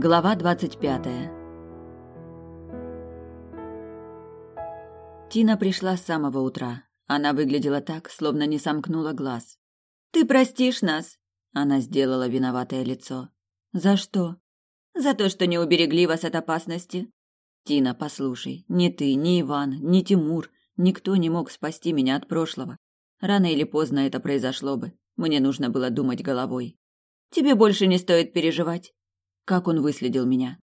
Глава двадцать пятая Тина пришла с самого утра. Она выглядела так, словно не сомкнула глаз. «Ты простишь нас?» Она сделала виноватое лицо. «За что?» «За то, что не уберегли вас от опасности». «Тина, послушай, ни ты, ни Иван, ни Тимур, никто не мог спасти меня от прошлого. Рано или поздно это произошло бы. Мне нужно было думать головой. Тебе больше не стоит переживать. Как он выследил меня?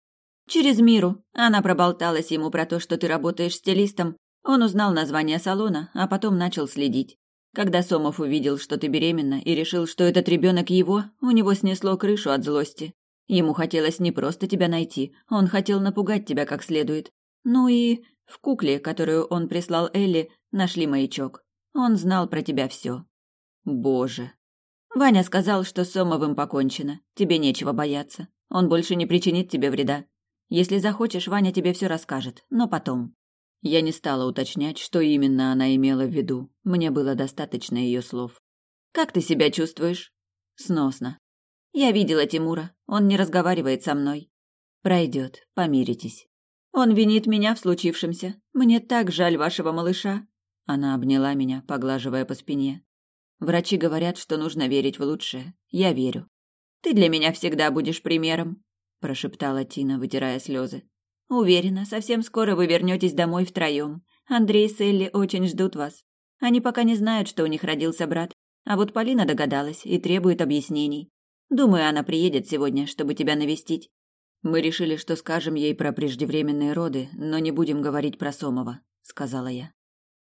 Через Миру. Она проболталась ему про то, что ты работаешь стилистом. Он узнал название салона, а потом начал следить. Когда Сомов увидел, что ты беременна, и решил, что этот ребенок его, у него снесло крышу от злости. Ему хотелось не просто тебя найти, он хотел напугать тебя как следует. Ну и в кукле, которую он прислал Элли, нашли маячок. Он знал про тебя все. Боже. Ваня сказал, что с Сомовым покончено. Тебе нечего бояться. Он больше не причинит тебе вреда. Если захочешь, Ваня тебе все расскажет, но потом. Я не стала уточнять, что именно она имела в виду. Мне было достаточно ее слов. Как ты себя чувствуешь? Сносно. Я видела Тимура. Он не разговаривает со мной. Пройдет, помиритесь. Он винит меня в случившемся. Мне так жаль вашего малыша. Она обняла меня, поглаживая по спине. Врачи говорят, что нужно верить в лучшее. Я верю. Ты для меня всегда будешь примером, прошептала Тина, вытирая слезы. Уверена, совсем скоро вы вернетесь домой втроем. Андрей с Элли очень ждут вас. Они пока не знают, что у них родился брат, а вот Полина догадалась и требует объяснений. Думаю, она приедет сегодня, чтобы тебя навестить. Мы решили, что скажем ей про преждевременные роды, но не будем говорить про Сомова, сказала я.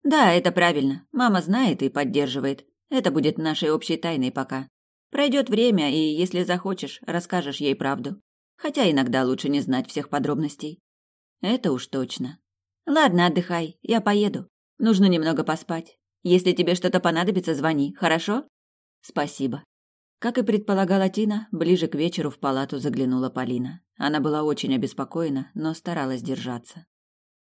Да, это правильно. Мама знает и поддерживает. Это будет нашей общей тайной пока. Пройдет время, и если захочешь, расскажешь ей правду. Хотя иногда лучше не знать всех подробностей. Это уж точно. Ладно, отдыхай, я поеду. Нужно немного поспать. Если тебе что-то понадобится, звони, хорошо? Спасибо. Как и предполагала Тина, ближе к вечеру в палату заглянула Полина. Она была очень обеспокоена, но старалась держаться.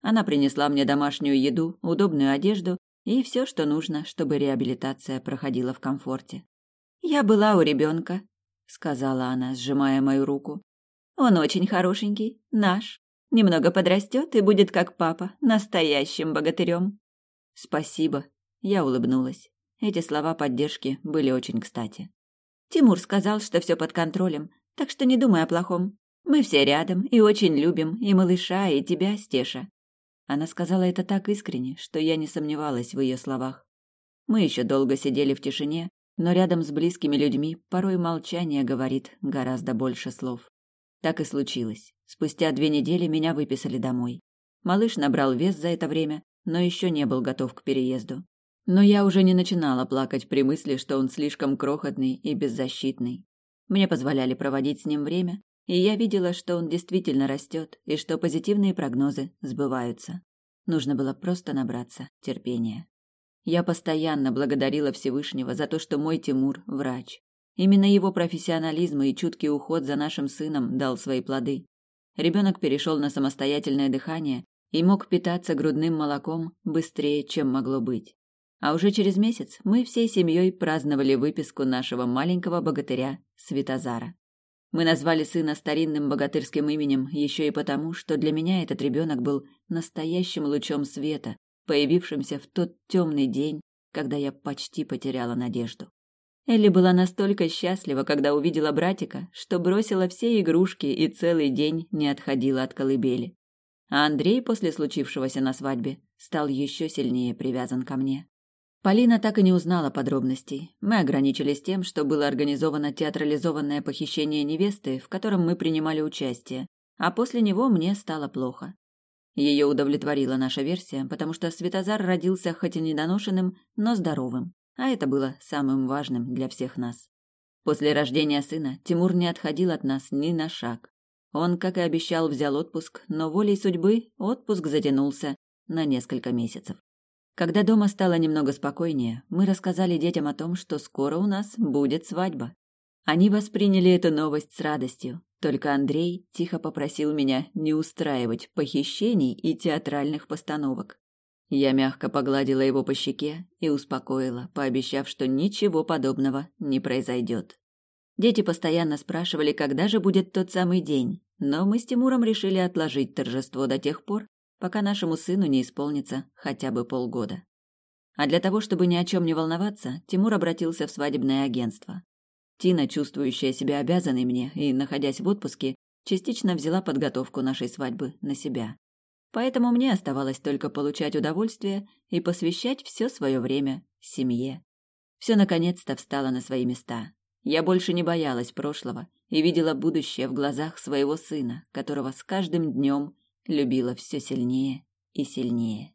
Она принесла мне домашнюю еду, удобную одежду и все, что нужно, чтобы реабилитация проходила в комфорте. «Я была у ребенка», — сказала она, сжимая мою руку. «Он очень хорошенький, наш. Немного подрастет и будет как папа, настоящим богатырем». «Спасибо», — я улыбнулась. Эти слова поддержки были очень кстати. Тимур сказал, что все под контролем, так что не думай о плохом. Мы все рядом и очень любим и малыша, и тебя, Стеша. Она сказала это так искренне, что я не сомневалась в ее словах. Мы еще долго сидели в тишине, но рядом с близкими людьми порой молчание говорит гораздо больше слов. Так и случилось. Спустя две недели меня выписали домой. Малыш набрал вес за это время, но еще не был готов к переезду. Но я уже не начинала плакать при мысли, что он слишком крохотный и беззащитный. Мне позволяли проводить с ним время, и я видела, что он действительно растет и что позитивные прогнозы сбываются. Нужно было просто набраться терпения. Я постоянно благодарила Всевышнего за то, что мой Тимур – врач. Именно его профессионализм и чуткий уход за нашим сыном дал свои плоды. Ребенок перешел на самостоятельное дыхание и мог питаться грудным молоком быстрее, чем могло быть. А уже через месяц мы всей семьей праздновали выписку нашего маленького богатыря Светозара. Мы назвали сына старинным богатырским именем еще и потому, что для меня этот ребенок был настоящим лучом света, появившимся в тот темный день, когда я почти потеряла надежду. Элли была настолько счастлива, когда увидела братика, что бросила все игрушки и целый день не отходила от колыбели. А Андрей после случившегося на свадьбе стал еще сильнее привязан ко мне. Полина так и не узнала подробностей. Мы ограничились тем, что было организовано театрализованное похищение невесты, в котором мы принимали участие, а после него мне стало плохо. Ее удовлетворила наша версия, потому что Светозар родился хоть и недоношенным, но здоровым, а это было самым важным для всех нас. После рождения сына Тимур не отходил от нас ни на шаг. Он, как и обещал, взял отпуск, но волей судьбы отпуск затянулся на несколько месяцев. Когда дома стало немного спокойнее, мы рассказали детям о том, что скоро у нас будет свадьба. Они восприняли эту новость с радостью, только Андрей тихо попросил меня не устраивать похищений и театральных постановок. Я мягко погладила его по щеке и успокоила, пообещав, что ничего подобного не произойдет. Дети постоянно спрашивали, когда же будет тот самый день, но мы с Тимуром решили отложить торжество до тех пор, пока нашему сыну не исполнится хотя бы полгода. А для того, чтобы ни о чем не волноваться, Тимур обратился в свадебное агентство. Тина, чувствующая себя обязанной мне и находясь в отпуске, частично взяла подготовку нашей свадьбы на себя. Поэтому мне оставалось только получать удовольствие и посвящать все свое время семье. Все наконец-то встало на свои места. Я больше не боялась прошлого и видела будущее в глазах своего сына, которого с каждым днем любила все сильнее и сильнее.